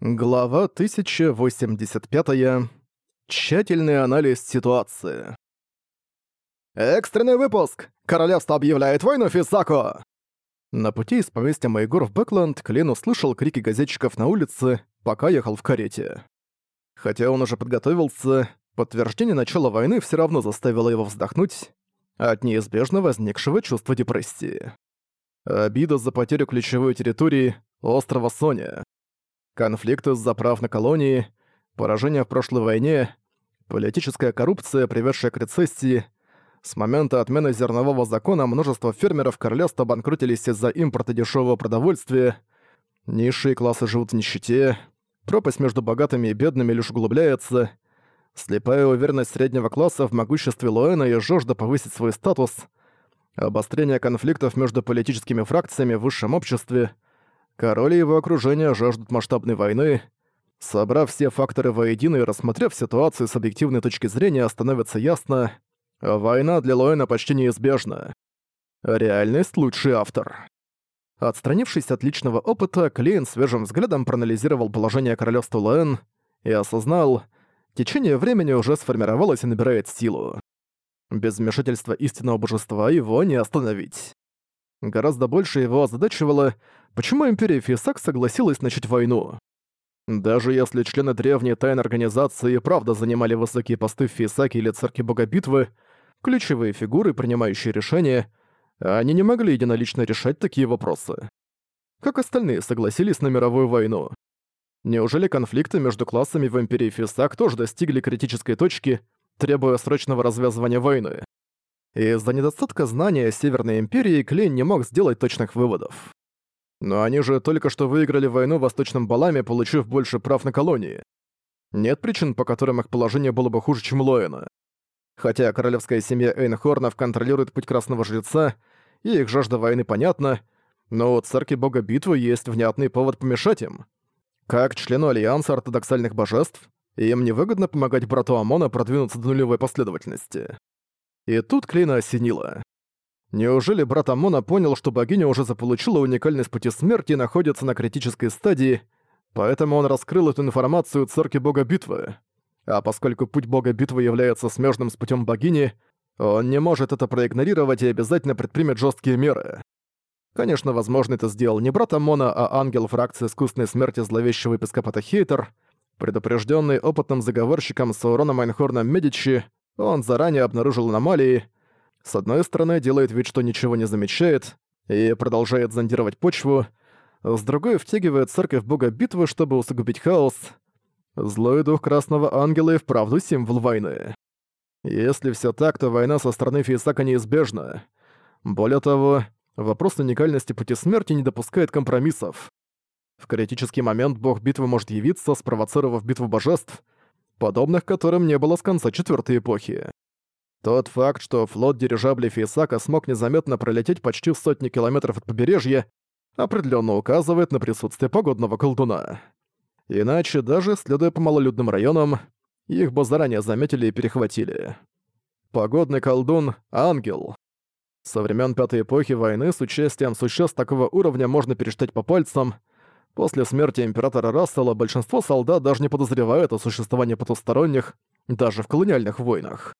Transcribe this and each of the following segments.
Глава 1085. -я. Тщательный анализ ситуации. «Экстренный выпуск! Королевство объявляет войну Фисако!» На пути из поместья Майгор в Бэкленд Клин услышал крики газетчиков на улице, пока ехал в карете. Хотя он уже подготовился, подтверждение начала войны все равно заставило его вздохнуть от неизбежно возникшего чувства депрессии. Обида за потерю ключевой территории острова Соня конфликты с заправ на колонии, поражения в прошлой войне, политическая коррупция, приведшая к рецессии. С момента отмены зернового закона множество фермеров королевства банкротились из-за импорта дешевого продовольствия, низшие классы живут в нищете, пропасть между богатыми и бедными лишь углубляется, слепая уверенность среднего класса в могуществе Лоэна и жажда повысить свой статус, обострение конфликтов между политическими фракциями в высшем обществе — Король и его окружение жаждут масштабной войны. Собрав все факторы воедино и рассмотрев ситуацию с объективной точки зрения, становится ясно, война для Лоэна почти неизбежна. Реальность — лучший автор. Отстранившись от личного опыта, Клейн свежим взглядом проанализировал положение королевства Лоэн и осознал, течение времени уже сформировалось и набирает силу. Без вмешательства истинного божества его не остановить. Гораздо больше его озадачивало, почему Империя Фисак согласилась начать войну. Даже если члены древней тайной организации и правда занимали высокие посты в Фисаке или Церкви Богобитвы, ключевые фигуры, принимающие решения, они не могли единолично решать такие вопросы. Как остальные согласились на мировую войну? Неужели конфликты между классами в Империи Фисак тоже достигли критической точки, требуя срочного развязывания войны? и из-за недостатка знания Северной Империи Клейн не мог сделать точных выводов. Но они же только что выиграли войну в Восточном Баламе, получив больше прав на колонии. Нет причин, по которым их положение было бы хуже, чем Лоэна. Хотя королевская семья Эйнхорнов контролирует путь Красного Жреца, и их жажда войны понятна, но у церкви бога битвы есть внятный повод помешать им. Как члену Альянса ортодоксальных божеств, им невыгодно помогать брату Амона продвинуться до нулевой последовательности. И тут Клина осенило. Неужели брат Амона понял, что богиня уже заполучила уникальность пути смерти и находится на критической стадии, поэтому он раскрыл эту информацию церкви бога битвы? А поскольку путь бога битвы является смежным с путем богини, он не может это проигнорировать и обязательно предпримет жесткие меры. Конечно, возможно, это сделал не брат Амона, а ангел фракции искусственной смерти зловещего епископата Хейтер, предупрежденный опытным заговорщиком Саурона Майнхорна Медичи, он заранее обнаружил аномалии. С одной стороны, делает вид, что ничего не замечает, и продолжает зондировать почву, с другой втягивает церковь бога битвы, чтобы усугубить хаос. Злой дух Красного Ангела и вправду символ войны. Если все так, то война со стороны Фейсака неизбежна. Более того, вопрос уникальности пути смерти не допускает компромиссов. В критический момент бог битвы может явиться, спровоцировав битву божеств — подобных которым не было с конца Четвертой эпохи. Тот факт, что флот дирижаблей Фейсака смог незаметно пролететь почти в сотни километров от побережья, определенно указывает на присутствие погодного колдуна. Иначе, даже следуя по малолюдным районам, их бы заранее заметили и перехватили. Погодный колдун — ангел. Со времен Пятой Эпохи войны с участием существ такого уровня можно пересчитать по пальцам — После смерти императора Рассела большинство солдат даже не подозревают о существовании потусторонних, даже в колониальных войнах.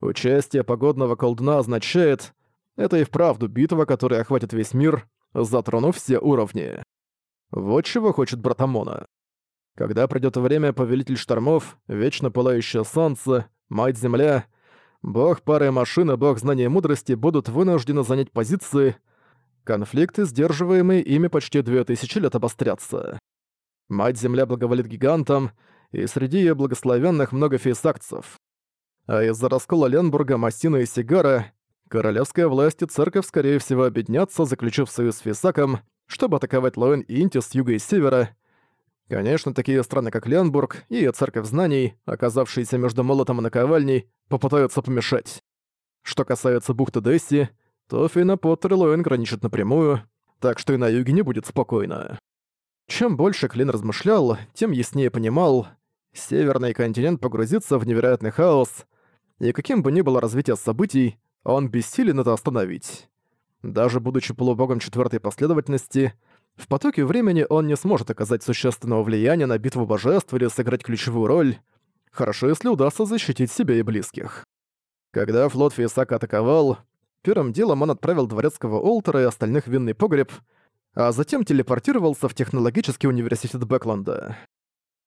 Участие погодного колдуна означает, это и вправду битва, которая охватит весь мир, затронув все уровни. Вот чего хочет Братамона. Когда придёт время, повелитель штормов, вечно пылающее солнце, мать-земля, бог пары машины, бог знания и мудрости будут вынуждены занять позиции, конфликты, сдерживаемые ими почти две тысячи лет, обострятся. Мать-Земля благоволит гигантам, и среди ее благословенных много фейсакцев. А из-за раскола Ленбурга, Массина и Сигара королевская власть и церковь, скорее всего, объединятся, заключив союз с фейсаком, чтобы атаковать Лоэн и Инти с юга и севера. Конечно, такие страны, как Ленбург и ее церковь знаний, оказавшиеся между молотом и наковальней, попытаются помешать. Что касается бухты Десси, то Фейна Поттер и Лоэн граничат напрямую, так что и на юге не будет спокойно. Чем больше Клин размышлял, тем яснее понимал, северный континент погрузится в невероятный хаос, и каким бы ни было развитие событий, он бессилен это остановить. Даже будучи полубогом четвертой последовательности, в потоке времени он не сможет оказать существенного влияния на битву божеств или сыграть ключевую роль, хорошо если удастся защитить себя и близких. Когда флот Фейсака атаковал, Первым делом он отправил дворецкого Олтера и остальных в винный погреб, а затем телепортировался в технологический университет Бэкленда.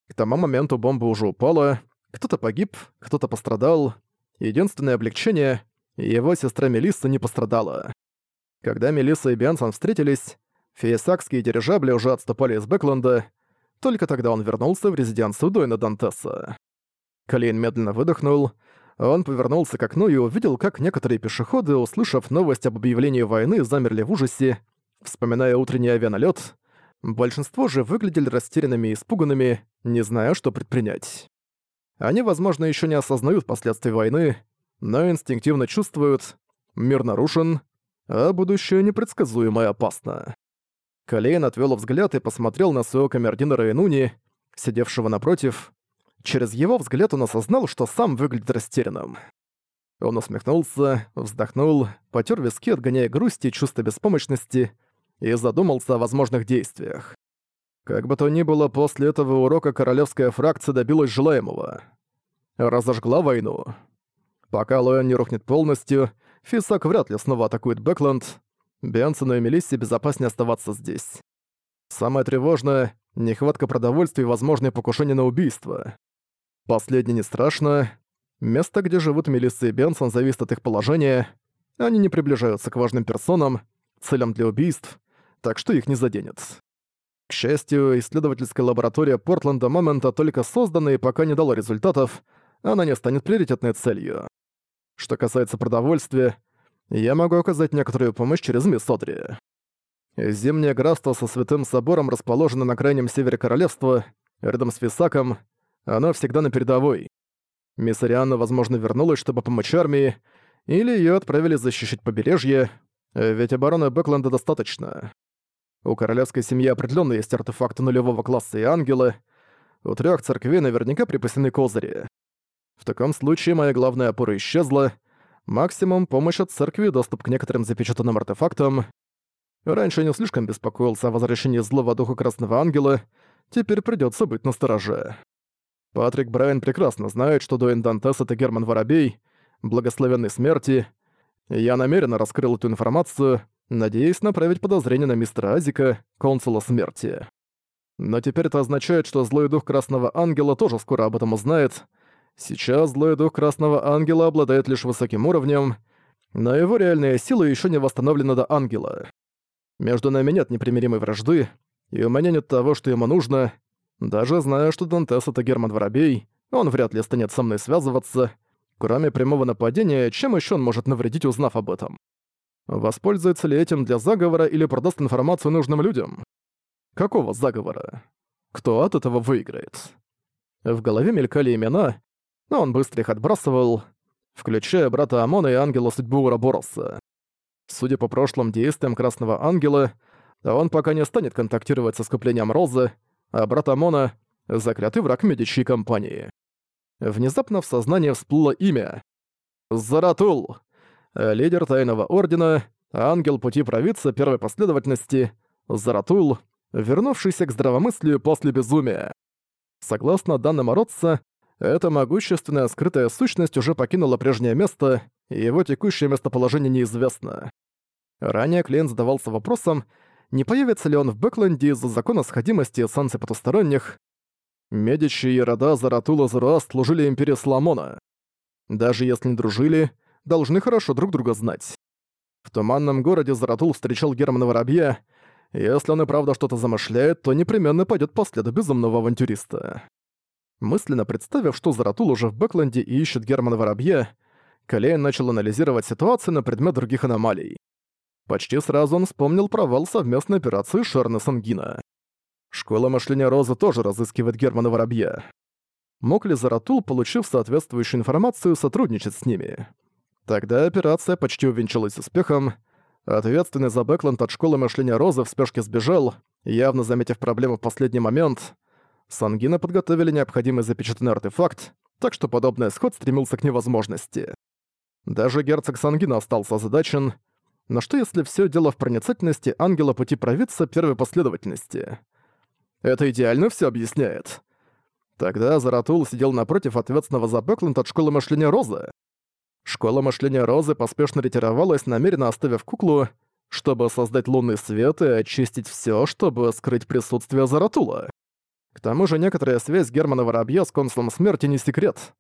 К тому моменту бомба уже упала, кто-то погиб, кто-то пострадал. Единственное облегчение — его сестра Мелисса не пострадала. Когда Мелисса и Бенсон встретились, фейсакские дирижабли уже отступали из Бэкленда, только тогда он вернулся в резиденцию Дойна Дантеса. Клейн медленно выдохнул — он повернулся к окну и увидел, как некоторые пешеходы, услышав новость об объявлении войны, замерли в ужасе, вспоминая утренний авианалёт. Большинство же выглядели растерянными и испуганными, не зная, что предпринять. Они, возможно, еще не осознают последствий войны, но инстинктивно чувствуют, мир нарушен, а будущее непредсказуемо и опасно. Калейн отвёл взгляд и посмотрел на своего камердинера Инуни, сидевшего напротив. Через его взгляд он осознал, что сам выглядит растерянным. Он усмехнулся, вздохнул, потер виски, отгоняя грусть и чувство беспомощности, и задумался о возможных действиях. Как бы то ни было, после этого урока королевская фракция добилась желаемого. Разожгла войну. Пока Лоэн не рухнет полностью, Фисак вряд ли снова атакует Бэкленд. Бенсону и Мелиссе безопаснее оставаться здесь. Самое тревожное — нехватка продовольствия и возможные покушения на убийство. Последнее не страшно. Место, где живут Мелисса и Бенсон, зависит от их положения. Они не приближаются к важным персонам, целям для убийств, так что их не заденет. К счастью, исследовательская лаборатория Портленда Момента только создана и пока не дала результатов, она не станет приоритетной целью. Что касается продовольствия, я могу оказать некоторую помощь через Мисодри. Зимнее графство со Святым Собором расположено на крайнем севере королевства, рядом с Висаком, она всегда на передовой. Мисс Миссарианна, возможно, вернулась, чтобы помочь армии, или ее отправили защищать побережье, э, ведь обороны Бэкленда достаточно. У королевской семьи определенно есть артефакты нулевого класса и ангелы. У трех церквей наверняка припасены козыри. В таком случае моя главная опора исчезла. Максимум помощь от церкви доступ к некоторым запечатанным артефактам. Раньше я не слишком беспокоился о возвращении злого духа Красного Ангела. Теперь придется быть настороже. Патрик Брайан прекрасно знает, что Дуэн Дантес — это Герман Воробей, благословенный смерти. Я намеренно раскрыл эту информацию, надеясь направить подозрение на мистера Азика, консула смерти. Но теперь это означает, что злой дух Красного Ангела тоже скоро об этом узнает. Сейчас злой дух Красного Ангела обладает лишь высоким уровнем, но его реальная сила еще не восстановлена до Ангела. Между нами нет непримиримой вражды, и у меня нет того, что ему нужно — даже зная, что Дантес — это Герман Воробей, он вряд ли станет со мной связываться, кроме прямого нападения, чем еще он может навредить, узнав об этом. Воспользуется ли этим для заговора или продаст информацию нужным людям? Какого заговора? Кто от этого выиграет? В голове мелькали имена, но он быстро их отбрасывал, включая брата Амона и Ангела Судьбы Урабороса. Судя по прошлым действиям Красного Ангела, он пока не станет контактировать со скоплением Розы, а брат Амона — заклятый враг медичьей компании. Внезапно в сознание всплыло имя. Заратул! Лидер Тайного Ордена, ангел пути провидца первой последовательности, Заратул, вернувшийся к здравомыслию после безумия. Согласно данным Ородца, эта могущественная скрытая сущность уже покинула прежнее место, и его текущее местоположение неизвестно. Ранее Клиент задавался вопросом, не появится ли он в Бэкленде из-за закона сходимости санкций потусторонних. Медичи и рода Заратула Заруаст служили империи Соломона. Даже если не дружили, должны хорошо друг друга знать. В туманном городе Заратул встречал Германа Воробья. Если он и правда что-то замышляет, то непременно пойдет по следу безумного авантюриста. Мысленно представив, что Заратул уже в Бэкленде и ищет Германа Воробья, Калейн начал анализировать ситуацию на предмет других аномалий. Почти сразу он вспомнил провал совместной операции Шерна Сангина. Школа мышления Роза тоже разыскивает Германа Воробья. Мог ли Заратул, получив соответствующую информацию, сотрудничать с ними? Тогда операция почти увенчалась успехом. Ответственный за Бэкланд от школы мышления Роза в спешке сбежал, явно заметив проблему в последний момент. Сангина подготовили необходимый запечатанный артефакт, так что подобный исход стремился к невозможности. Даже герцог Сангина остался озадачен — но что если все дело в проницательности ангела пути провидца первой последовательности? Это идеально все объясняет. Тогда Заратул сидел напротив ответственного за Бэкленд от школы мышления Розы. Школа мышления Розы поспешно ретировалась, намеренно оставив куклу, чтобы создать лунный свет и очистить все, чтобы скрыть присутствие Заратула. К тому же некоторая связь Германа Воробья с консулом смерти не секрет.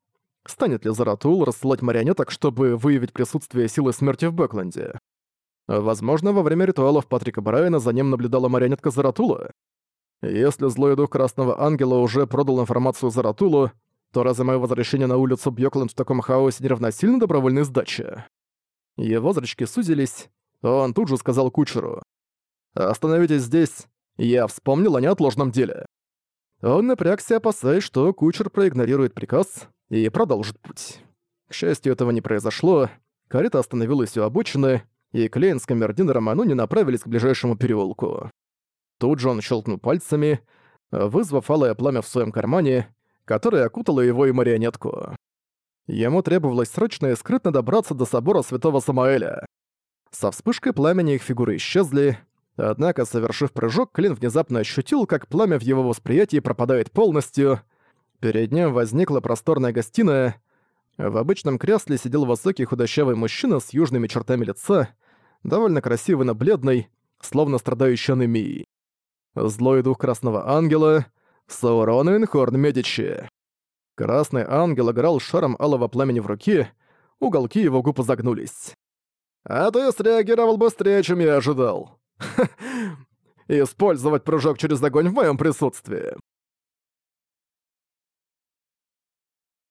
Станет ли Заратул рассылать марионеток, чтобы выявить присутствие силы смерти в Бэкленде? Возможно, во время ритуалов Патрика Брайана за ним наблюдала марионетка Заратула. Если злой дух Красного Ангела уже продал информацию Заратулу, то разве мое возвращение на улицу Бьёкланд в таком хаосе не равносильно добровольной сдаче? Его зрачки сузились, он тут же сказал кучеру. «Остановитесь здесь, я вспомнил о неотложном деле». Он напрягся, опасаясь, что кучер проигнорирует приказ и продолжит путь. К счастью, этого не произошло, карета остановилась у обочины, и Клейн с камердинером Ануни направились к ближайшему переулку. Тут же он щелкнул пальцами, вызвав алое пламя в своем кармане, которое окутало его и марионетку. Ему требовалось срочно и скрытно добраться до собора Святого Самаэля. Со вспышкой пламени их фигуры исчезли, однако, совершив прыжок, Клин внезапно ощутил, как пламя в его восприятии пропадает полностью. Перед ним возникла просторная гостиная, в обычном кресле сидел высокий худощавый мужчина с южными чертами лица, довольно красивый, но бледный, словно страдающий анемией. Злой дух Красного Ангела — Саурон Инхорн Медичи. Красный Ангел играл шаром алого пламени в руке, уголки его губ загнулись. «А ты среагировал быстрее, чем я ожидал!» «Использовать прыжок через огонь в моем присутствии!»